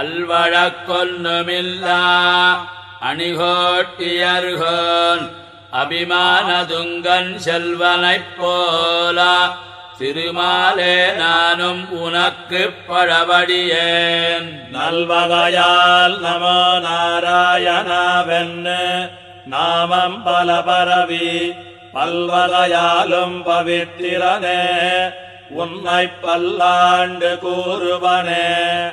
அல்வழக்கொன்னுமில்லா அணிகோட்டியர்கோன் அபிமானதுங்கன் செல்வனைப் போல திருமாலே நானும் உனக்கு பழபடியேன் நல்வகையால் நமோ நாராயணாவென்னு நாமம் பல பரவி பல்வகையாலும் பவித்திரனே. உன்னை பல்லாண்டு கூறுவனே.